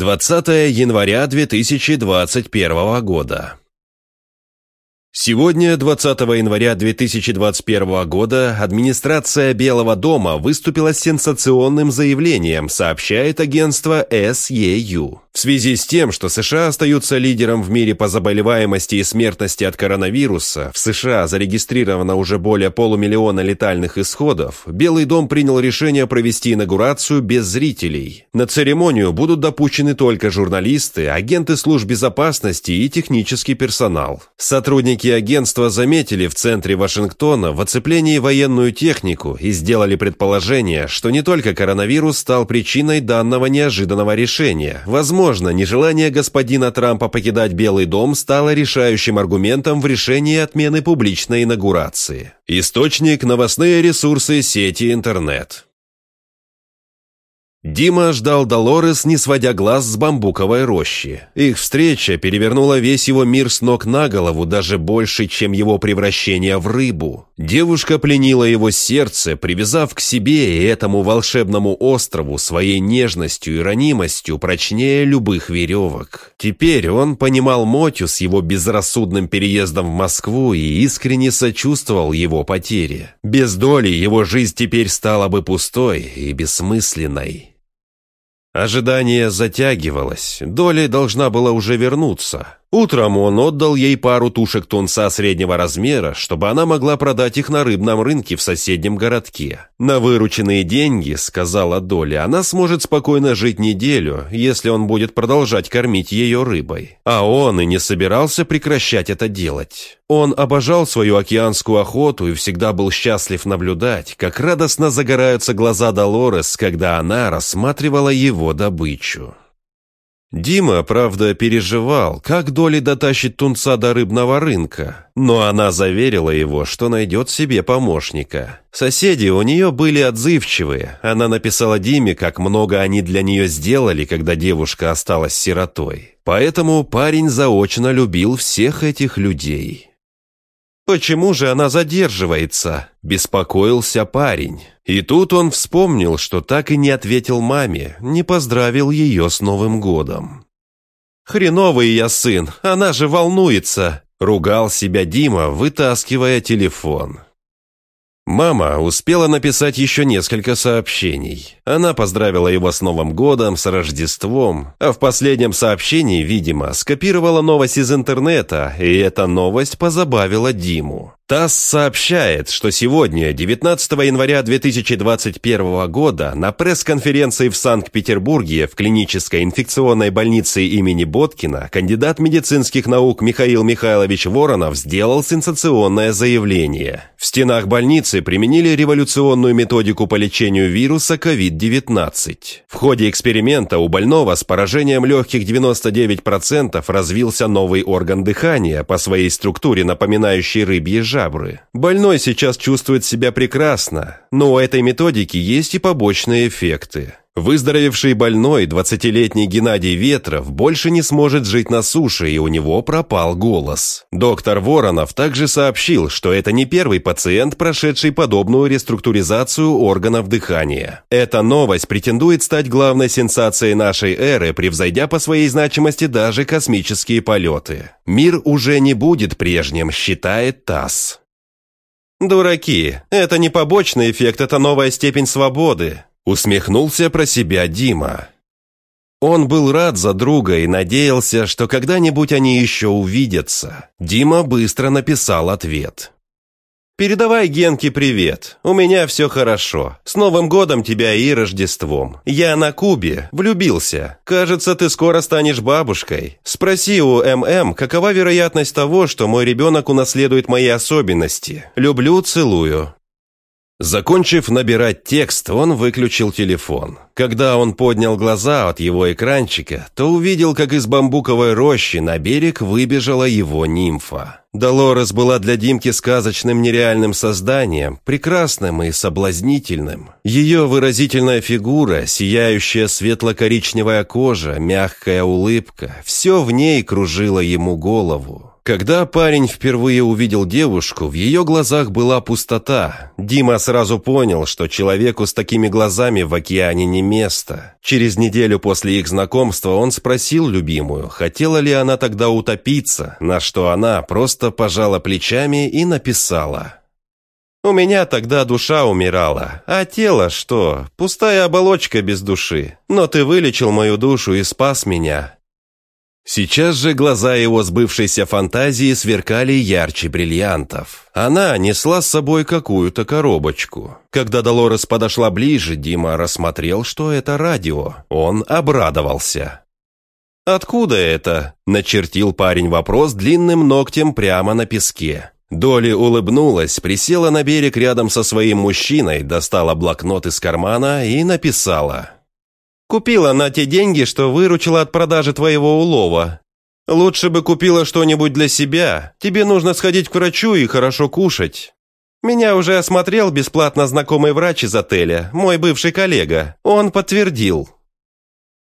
20 января 2021 года. Сегодня, 20 января 2021 года, администрация Белого дома выступила с сенсационным заявлением, сообщает агентство SEU. В связи с тем, что США остаются лидером в мире по заболеваемости и смертности от коронавируса, в США зарегистрировано уже более полумиллиона летальных исходов, Белый дом принял решение провести инаугурацию без зрителей. На церемонию будут допущены только журналисты, агенты служб безопасности и технический персонал. Сотрудники Сотрудники агентства заметили в центре Вашингтона в оцеплении военную технику и сделали предположение, что не только коронавирус стал причиной данного неожиданного решения. Возможно, нежелание господина Трампа покидать Белый дом стало решающим аргументом в решении отмены публичной инаугурации. Источник – новостные ресурсы сети интернет. Дима ждал Долорес, не сводя глаз с бамбуковой рощи. Их встреча перевернула весь его мир с ног на голову, даже больше, чем его превращение в рыбу. Девушка пленила его сердце, привязав к себе и этому волшебному острову своей нежностью и ранимостью прочнее любых веревок. Теперь он понимал Мотю с его безрассудным переездом в Москву и искренне сочувствовал его потере. Без доли его жизнь теперь стала бы пустой и бессмысленной. Ожидание затягивалось, Доля должна была уже вернуться. Утром он отдал ей пару тушек тунца среднего размера, чтобы она могла продать их на рыбном рынке в соседнем городке. На вырученные деньги, сказала Доля, она сможет спокойно жить неделю, если он будет продолжать кормить ее рыбой. А он и не собирался прекращать это делать. Он обожал свою океанскую охоту и всегда был счастлив наблюдать, как радостно загораются глаза Долорес, когда она рассматривала его добычу. Дима, правда, переживал, как Доли дотащит тунца до рыбного рынка, но она заверила его, что найдет себе помощника. Соседи у нее были отзывчивые, она написала Диме, как много они для нее сделали, когда девушка осталась сиротой. Поэтому парень заочно любил всех этих людей. «Почему же она задерживается?» – беспокоился парень. И тут он вспомнил, что так и не ответил маме, не поздравил ее с Новым годом. «Хреновый я сын, она же волнуется!» – ругал себя Дима, вытаскивая телефон. Мама успела написать еще несколько сообщений. Она поздравила его с Новым годом, с Рождеством, а в последнем сообщении, видимо, скопировала новость из интернета, и эта новость позабавила Диму. ТАСС сообщает, что сегодня, 19 января 2021 года, на пресс-конференции в Санкт-Петербурге в клинической инфекционной больнице имени Боткина кандидат медицинских наук Михаил Михайлович Воронов сделал сенсационное заявление. В стенах больницы применили революционную методику по лечению вируса COVID-19. В ходе эксперимента у больного с поражением легких 99% развился новый орган дыхания, по своей структуре напоминающий рыбьи жабры жабры. Больной сейчас чувствует себя прекрасно, но у этой методики есть и побочные эффекты. Выздоровевший больной, 20-летний Геннадий Ветров, больше не сможет жить на суше, и у него пропал голос. Доктор Воронов также сообщил, что это не первый пациент, прошедший подобную реструктуризацию органов дыхания. Эта новость претендует стать главной сенсацией нашей эры, превзойдя по своей значимости даже космические полеты. Мир уже не будет прежним, считает ТАСС. «Дураки, это не побочный эффект, это новая степень свободы», Усмехнулся про себя Дима. Он был рад за друга и надеялся, что когда-нибудь они еще увидятся. Дима быстро написал ответ. «Передавай Генке привет. У меня все хорошо. С Новым годом тебя и Рождеством. Я на Кубе. Влюбился. Кажется, ты скоро станешь бабушкой. Спроси у ММ, какова вероятность того, что мой ребенок унаследует мои особенности. Люблю, целую. Закончив набирать текст, он выключил телефон. Когда он поднял глаза от его экранчика, то увидел, как из бамбуковой рощи на берег выбежала его нимфа. Долорес была для Димки сказочным нереальным созданием, прекрасным и соблазнительным. Ее выразительная фигура, сияющая светло-коричневая кожа, мягкая улыбка – все в ней кружило ему голову. Когда парень впервые увидел девушку, в ее глазах была пустота. Дима сразу понял, что человеку с такими глазами в океане не место. Через неделю после их знакомства он спросил любимую, хотела ли она тогда утопиться, на что она просто пожала плечами и написала. «У меня тогда душа умирала, а тело что? Пустая оболочка без души. Но ты вылечил мою душу и спас меня. Сейчас же глаза его сбывшейся фантазии сверкали ярче бриллиантов. Она несла с собой какую-то коробочку. Когда Долорес подошла ближе, Дима рассмотрел, что это радио. Он обрадовался. «Откуда это?» – начертил парень вопрос длинным ногтем прямо на песке. Доли улыбнулась, присела на берег рядом со своим мужчиной, достала блокнот из кармана и написала – Купила на те деньги, что выручила от продажи твоего улова. Лучше бы купила что-нибудь для себя. Тебе нужно сходить к врачу и хорошо кушать. Меня уже осмотрел бесплатно знакомый врач из отеля, мой бывший коллега. Он подтвердил.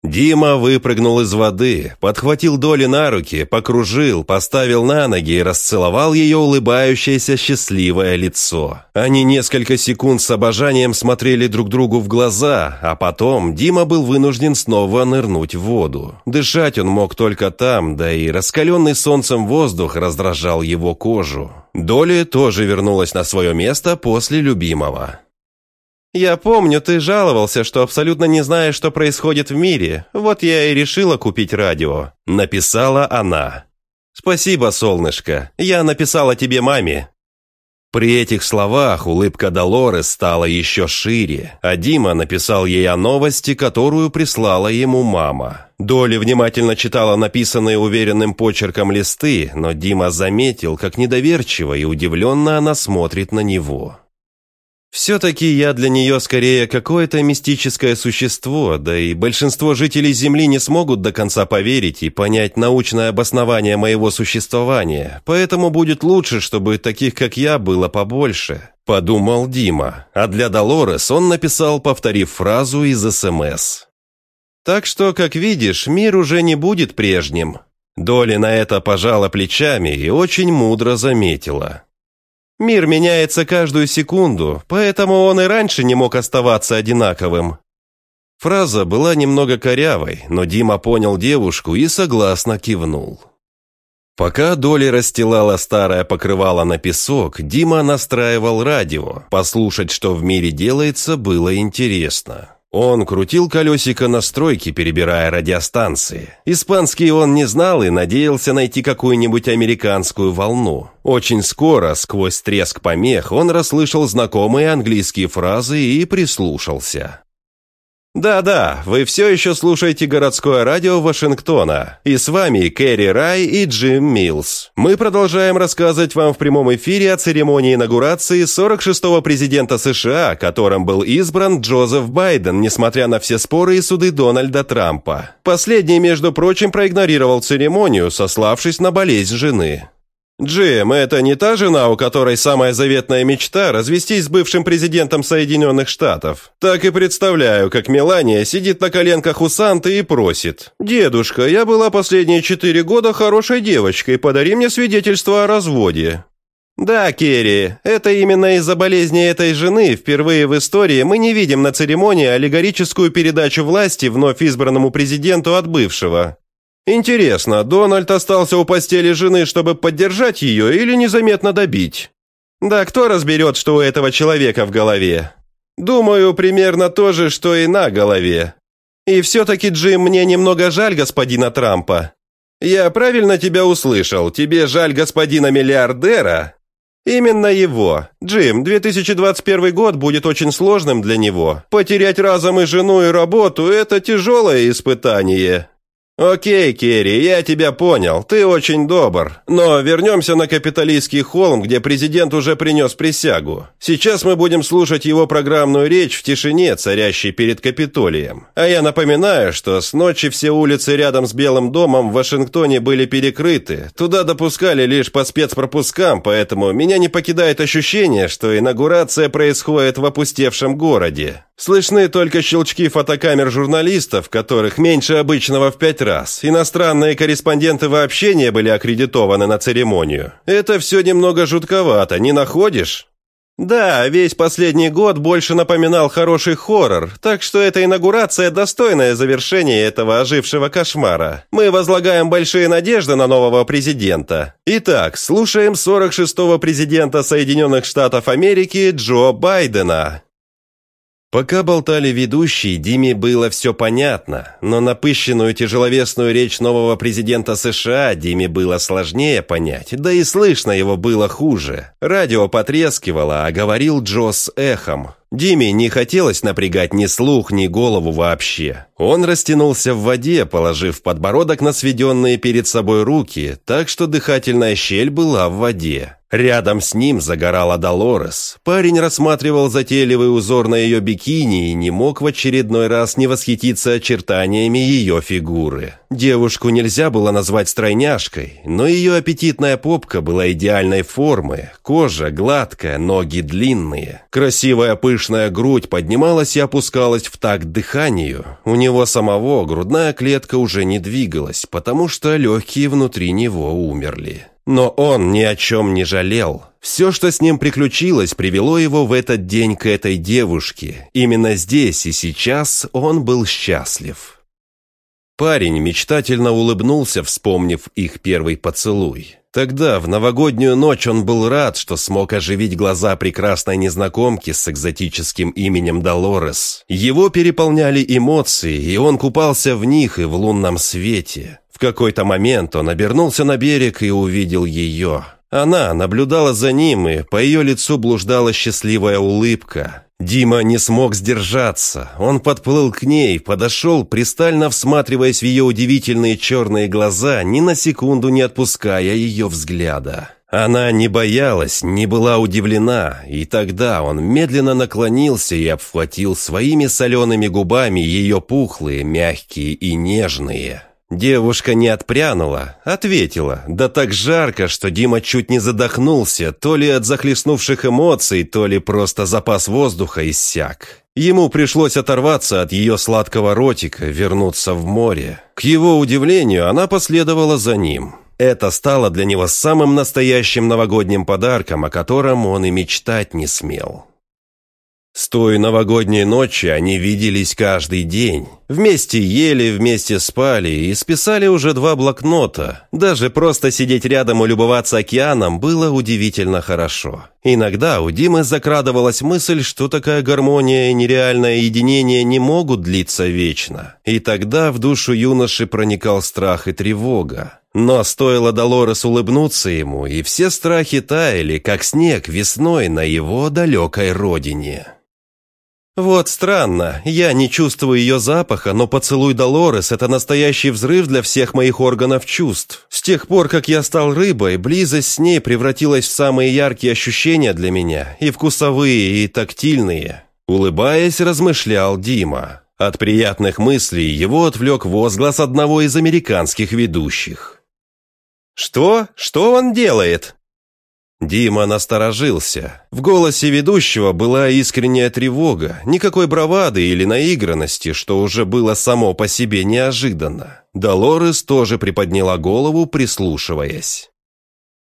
Дима выпрыгнул из воды, подхватил Доли на руки, покружил, поставил на ноги и расцеловал ее улыбающееся счастливое лицо. Они несколько секунд с обожанием смотрели друг другу в глаза, а потом Дима был вынужден снова нырнуть в воду. Дышать он мог только там, да и раскаленный солнцем воздух раздражал его кожу. Доли тоже вернулась на свое место после любимого. «Я помню, ты жаловался, что абсолютно не знаешь, что происходит в мире. Вот я и решила купить радио», — написала она. «Спасибо, солнышко. Я написала тебе маме». При этих словах улыбка Долоры стала еще шире, а Дима написал ей о новости, которую прислала ему мама. Доли внимательно читала написанные уверенным почерком листы, но Дима заметил, как недоверчиво и удивленно она смотрит на него. Все-таки я для нее скорее какое-то мистическое существо, да и большинство жителей Земли не смогут до конца поверить и понять научное обоснование моего существования, поэтому будет лучше, чтобы таких, как я, было побольше», – подумал Дима, а для Долорес он написал, повторив фразу из СМС. «Так что, как видишь, мир уже не будет прежним». Доли на это пожала плечами и очень мудро заметила – Мир меняется каждую секунду, поэтому он и раньше не мог оставаться одинаковым. Фраза была немного корявой, но Дима понял девушку и согласно кивнул. Пока Доли расстилала старое покрывало на песок, Дима настраивал радио. Послушать, что в мире делается, было интересно. Он крутил колесико настройки, перебирая радиостанции. Испанский он не знал и надеялся найти какую-нибудь американскую волну. Очень скоро, сквозь треск помех, он расслышал знакомые английские фразы и прислушался. Да-да, вы все еще слушаете городское радио Вашингтона. И с вами Кэрри Рай и Джим Милс. Мы продолжаем рассказывать вам в прямом эфире о церемонии инаугурации 46-го президента США, которым был избран Джозеф Байден, несмотря на все споры и суды Дональда Трампа. Последний, между прочим, проигнорировал церемонию, сославшись на болезнь жены. «Джим, это не та жена, у которой самая заветная мечта – развестись с бывшим президентом Соединенных Штатов? Так и представляю, как Мелания сидит на коленках у Санты и просит. «Дедушка, я была последние четыре года хорошей девочкой, подари мне свидетельство о разводе». «Да, Керри, это именно из-за болезни этой жены впервые в истории мы не видим на церемонии аллегорическую передачу власти вновь избранному президенту от бывшего. Интересно, Дональд остался у постели жены, чтобы поддержать ее или незаметно добить? Да кто разберет, что у этого человека в голове? Думаю, примерно то же, что и на голове. И все-таки, Джим, мне немного жаль господина Трампа. Я правильно тебя услышал? Тебе жаль господина миллиардера? Именно его. Джим, 2021 год будет очень сложным для него. Потерять разом и жену, и работу – это тяжелое испытание. «Окей, Керри, я тебя понял, ты очень добр. Но вернемся на капиталистский холм, где президент уже принес присягу. Сейчас мы будем слушать его программную речь в тишине, царящей перед Капитолием. А я напоминаю, что с ночи все улицы рядом с Белым домом в Вашингтоне были перекрыты. Туда допускали лишь по спецпропускам, поэтому меня не покидает ощущение, что инаугурация происходит в опустевшем городе. Слышны только щелчки фотокамер журналистов, которых меньше обычного в пять раз. Иностранные корреспонденты вообще не были аккредитованы на церемонию. Это все немного жутковато, не находишь? Да, весь последний год больше напоминал хороший хоррор, так что эта инаугурация – достойное завершение этого ожившего кошмара. Мы возлагаем большие надежды на нового президента. Итак, слушаем 46-го президента Соединенных Штатов Америки Джо Байдена. Пока болтали ведущие, Диме было все понятно, но напыщенную тяжеловесную речь нового президента США Диме было сложнее понять, да и слышно его было хуже. Радио потрескивало, а говорил Джо с эхом. Диме не хотелось напрягать ни слух, ни голову вообще. Он растянулся в воде, положив подбородок на сведенные перед собой руки, так что дыхательная щель была в воде. Рядом с ним загорала Долорес. Парень рассматривал затейливый узор на ее бикини и не мог в очередной раз не восхититься очертаниями ее фигуры. Девушку нельзя было назвать стройняшкой, но ее аппетитная попка была идеальной формы, кожа гладкая, ноги длинные. Красивая пышная грудь поднималась и опускалась в такт дыханию. У него самого грудная клетка уже не двигалась, потому что легкие внутри него умерли. Но он ни о чем не жалел. Все, что с ним приключилось, привело его в этот день к этой девушке. Именно здесь и сейчас он был счастлив. Парень мечтательно улыбнулся, вспомнив их первый поцелуй. Тогда, в новогоднюю ночь, он был рад, что смог оживить глаза прекрасной незнакомки с экзотическим именем Долорес. Его переполняли эмоции, и он купался в них и в лунном свете. В какой-то момент он обернулся на берег и увидел ее. Она наблюдала за ним, и по ее лицу блуждала счастливая улыбка. Дима не смог сдержаться. Он подплыл к ней, подошел, пристально всматриваясь в ее удивительные черные глаза, ни на секунду не отпуская ее взгляда. Она не боялась, не была удивлена, и тогда он медленно наклонился и обхватил своими солеными губами ее пухлые, мягкие и нежные. Девушка не отпрянула, ответила, да так жарко, что Дима чуть не задохнулся, то ли от захлестнувших эмоций, то ли просто запас воздуха иссяк. Ему пришлось оторваться от ее сладкого ротика, вернуться в море. К его удивлению, она последовала за ним. Это стало для него самым настоящим новогодним подарком, о котором он и мечтать не смел. С той новогодней ночи они виделись каждый день. Вместе ели, вместе спали и списали уже два блокнота. Даже просто сидеть рядом и любоваться океаном было удивительно хорошо. Иногда у Димы закрадывалась мысль, что такая гармония и нереальное единение не могут длиться вечно. И тогда в душу юноши проникал страх и тревога. Но стоило Долорес улыбнуться ему, и все страхи таяли, как снег весной на его далекой родине. Вот странно, я не чувствую ее запаха, но поцелуй Долорес – это настоящий взрыв для всех моих органов чувств. С тех пор, как я стал рыбой, близость с ней превратилась в самые яркие ощущения для меня, и вкусовые, и тактильные. Улыбаясь, размышлял Дима. От приятных мыслей его отвлек возглас одного из американских ведущих. «Что? Что он делает?» Дима насторожился. В голосе ведущего была искренняя тревога, никакой бравады или наигранности, что уже было само по себе неожиданно. Долорес тоже приподняла голову, прислушиваясь.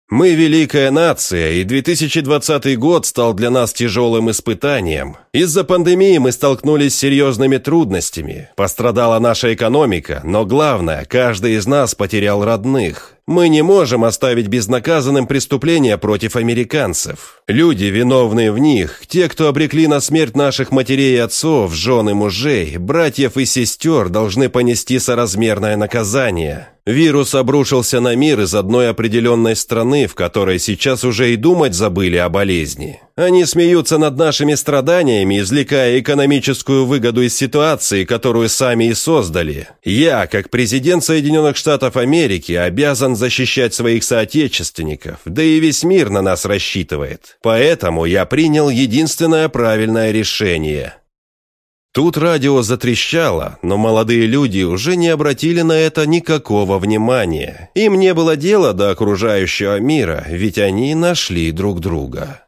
Мы великая нация, и 2020 год стал для нас тяжелым испытанием. Из-за пандемии мы столкнулись с серьезными трудностями. Пострадала наша экономика, но главное, каждый из нас потерял родных. Мы не можем оставить безнаказанным преступления против американцев. Люди, виновные в них, те, кто обрекли на смерть наших матерей и отцов, жен и мужей, братьев и сестер, должны понести соразмерное наказание. Вирус обрушился на мир из одной определенной страны, в которой сейчас уже и думать забыли о болезни. Они смеются над нашими страданиями, извлекая экономическую выгоду из ситуации, которую сами и создали. Я, как президент Соединенных Штатов Америки, обязан защищать своих соотечественников, да и весь мир на нас рассчитывает. Поэтому я принял единственное правильное решение. Тут радио затрещало, но молодые люди уже не обратили на это никакого внимания. Им не было дела до окружающего мира, ведь они нашли друг друга.